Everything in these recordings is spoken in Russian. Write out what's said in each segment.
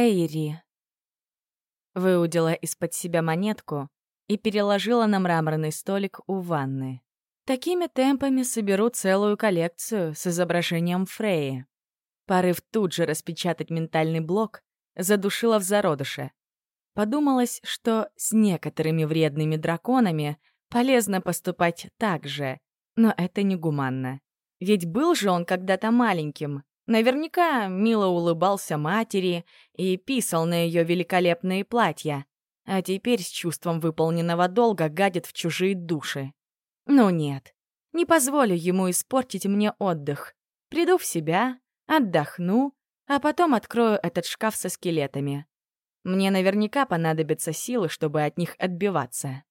Эйри. Выудила из-под себя монетку и переложила на мраморный столик у ванны. Такими темпами соберу целую коллекцию с изображением Фреи. Порыв тут же распечатать ментальный блок задушила в зародыше. Подумалось, что с некоторыми вредными драконами полезно поступать так же, но это негуманно. Ведь был же он когда-то маленьким. Наверняка мило улыбался матери и писал на ее великолепные платья, а теперь с чувством выполненного долга гадит в чужие души. Ну нет, не позволю ему испортить мне отдых. Приду в себя, отдохну, а потом открою этот шкаф со скелетами. Мне наверняка понадобятся силы, чтобы от них отбиваться.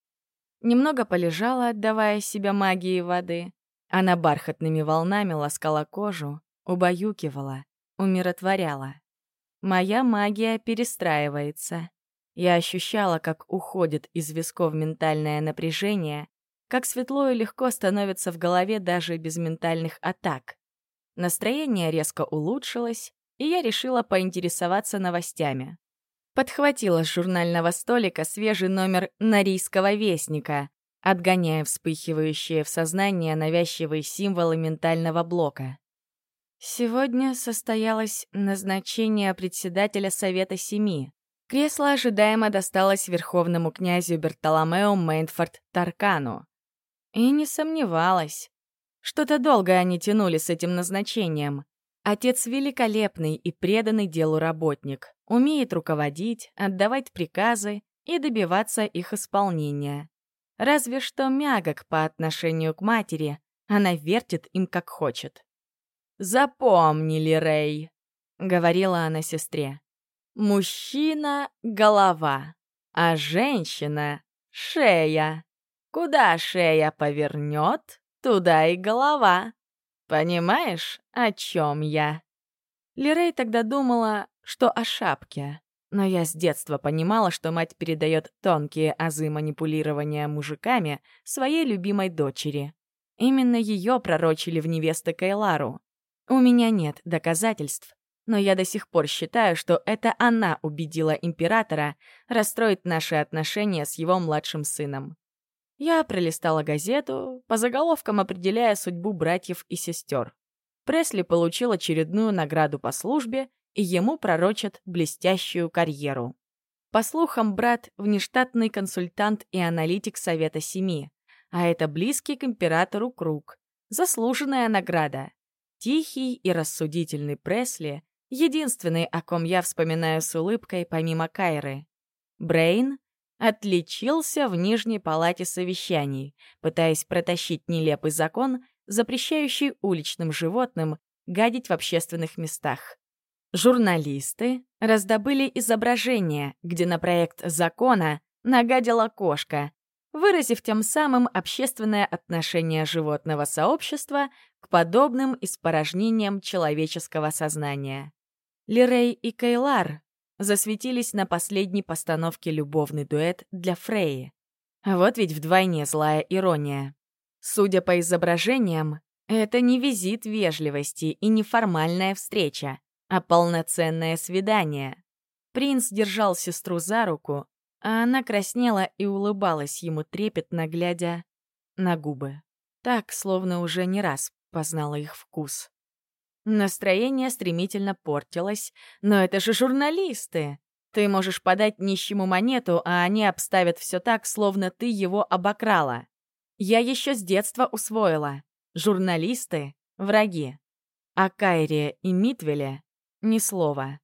Немного полежала, отдавая себя магии воды. Она бархатными волнами ласкала кожу, убаюкивала, умиротворяла. Моя магия перестраивается. Я ощущала, как уходит из висков ментальное напряжение, как светло и легко становится в голове даже без ментальных атак. Настроение резко улучшилось, и я решила поинтересоваться новостями. Подхватила с журнального столика свежий номер «Норийского вестника», отгоняя вспыхивающие в сознание навязчивые символы ментального блока. Сегодня состоялось назначение председателя Совета Семи. Кресло ожидаемо досталось верховному князю Бертоломео Мейнфорд Таркану. И не сомневалась. Что-то долго они тянули с этим назначением. Отец великолепный и преданный делу работник, умеет руководить, отдавать приказы и добиваться их исполнения. Разве что мягок по отношению к матери, она вертит им как хочет. «Запомнили, Рэй», — говорила она сестре. «Мужчина — голова, а женщина — шея. Куда шея повернет, туда и голова. Понимаешь, о чем я?» Лирей тогда думала, что о шапке. Но я с детства понимала, что мать передает тонкие азы манипулирования мужиками своей любимой дочери. Именно ее пророчили в невесты Кайлару. У меня нет доказательств, но я до сих пор считаю, что это она убедила императора расстроить наши отношения с его младшим сыном. Я пролистала газету, по заголовкам определяя судьбу братьев и сестер. Пресли получил очередную награду по службе, и ему пророчат блестящую карьеру. По слухам, брат — внештатный консультант и аналитик Совета Семи, а это близкий к императору круг. Заслуженная награда. Тихий и рассудительный Пресли — единственный, о ком я вспоминаю с улыбкой помимо Кайры. Брейн отличился в Нижней палате совещаний, пытаясь протащить нелепый закон, запрещающий уличным животным гадить в общественных местах. Журналисты раздобыли изображение, где на проект закона нагадила кошка, выразив тем самым общественное отношение животного сообщества к подобным испорожнениям человеческого сознания. Лирей и Кейлар засветились на последней постановке любовный дуэт для Фреи. Вот ведь вдвойне злая ирония. Судя по изображениям, это не визит вежливости и не формальная встреча, а полноценное свидание. Принц держал сестру за руку, а она краснела и улыбалась ему трепетно, глядя на губы. Так, словно уже не раз познала их вкус. Настроение стремительно портилось. Но это же журналисты. Ты можешь подать нищему монету, а они обставят все так, словно ты его обокрала. Я еще с детства усвоила. Журналисты — враги. А Кайре и Митвеле — ни слова.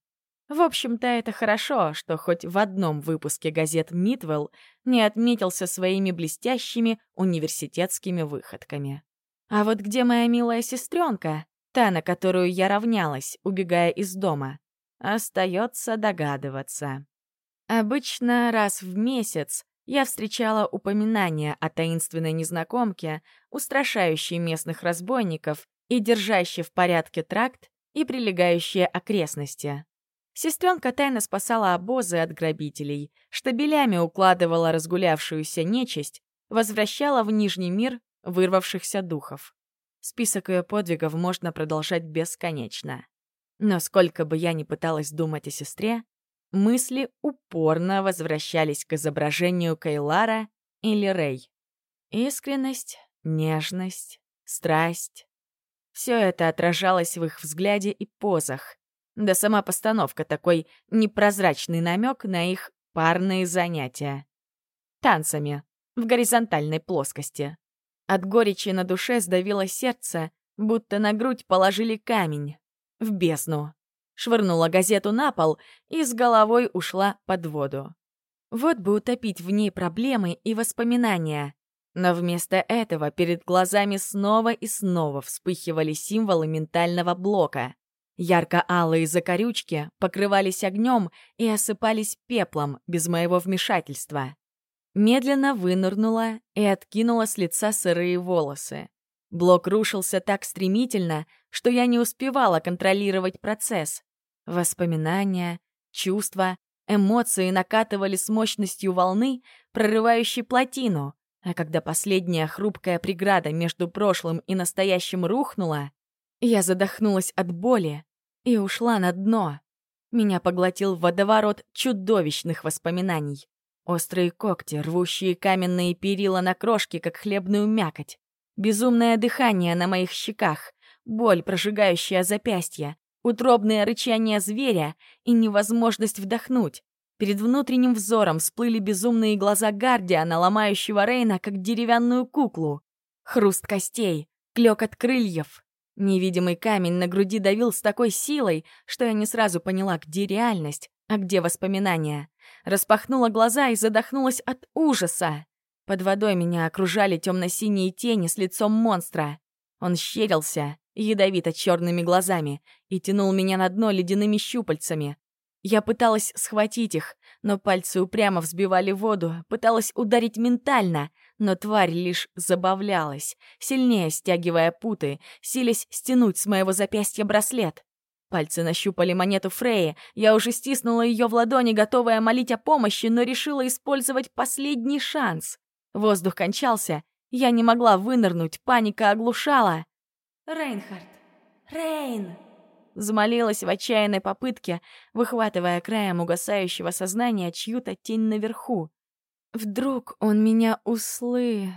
В общем-то, это хорошо, что хоть в одном выпуске газет «Митвелл» не отметился своими блестящими университетскими выходками. А вот где моя милая сестренка? Та, на которую я равнялась, убегая из дома. Остается догадываться. Обычно раз в месяц я встречала упоминания о таинственной незнакомке, устрашающей местных разбойников и держащей в порядке тракт и прилегающие окрестности. Сестренка тайно спасала обозы от грабителей, штабелями укладывала разгулявшуюся нечисть, возвращала в Нижний мир вырвавшихся духов. Список ее подвигов можно продолжать бесконечно. Но сколько бы я ни пыталась думать о сестре, мысли упорно возвращались к изображению Кайлара или Рэй. Искренность, нежность, страсть. Все это отражалось в их взгляде и позах. Да сама постановка такой непрозрачный намек на их парные занятия. Танцами, в горизонтальной плоскости. От горечи на душе сдавило сердце, будто на грудь положили камень. В бездну. Швырнула газету на пол и с головой ушла под воду. Вот бы утопить в ней проблемы и воспоминания. Но вместо этого перед глазами снова и снова вспыхивали символы ментального блока. Ярко-алые закорючки покрывались огнем и осыпались пеплом без моего вмешательства. Медленно вынырнула и откинула с лица сырые волосы. Блок рушился так стремительно, что я не успевала контролировать процесс. Воспоминания, чувства, эмоции накатывали с мощностью волны, прорывающей плотину, а когда последняя хрупкая преграда между прошлым и настоящим рухнула, я задохнулась от боли и ушла на дно. Меня поглотил водоворот чудовищных воспоминаний. Острые когти, рвущие каменные перила на крошке, как хлебную мякоть. Безумное дыхание на моих щеках, боль, прожигающая запястья, утробное рычание зверя и невозможность вдохнуть. Перед внутренним взором всплыли безумные глаза Гардиана, ломающего Рейна, как деревянную куклу. Хруст костей, клёкот крыльев. Невидимый камень на груди давил с такой силой, что я не сразу поняла, где реальность, а где воспоминания. Распахнула глаза и задохнулась от ужаса. Под водой меня окружали темно-синие тени с лицом монстра. Он щерился, ядовито черными глазами, и тянул меня на дно ледяными щупальцами. Я пыталась схватить их, но пальцы упрямо взбивали воду, пыталась ударить ментально, но тварь лишь забавлялась, сильнее стягивая путы, силясь стянуть с моего запястья браслет. Пальцы нащупали монету Фреи, я уже стиснула ее в ладони, готовая молить о помощи, но решила использовать последний шанс. Воздух кончался, я не могла вынырнуть, паника оглушала. «Рейнхард! Рейн!» Замолилась в отчаянной попытке, выхватывая краем угасающего сознания чью-то тень наверху. Вдруг он меня услы...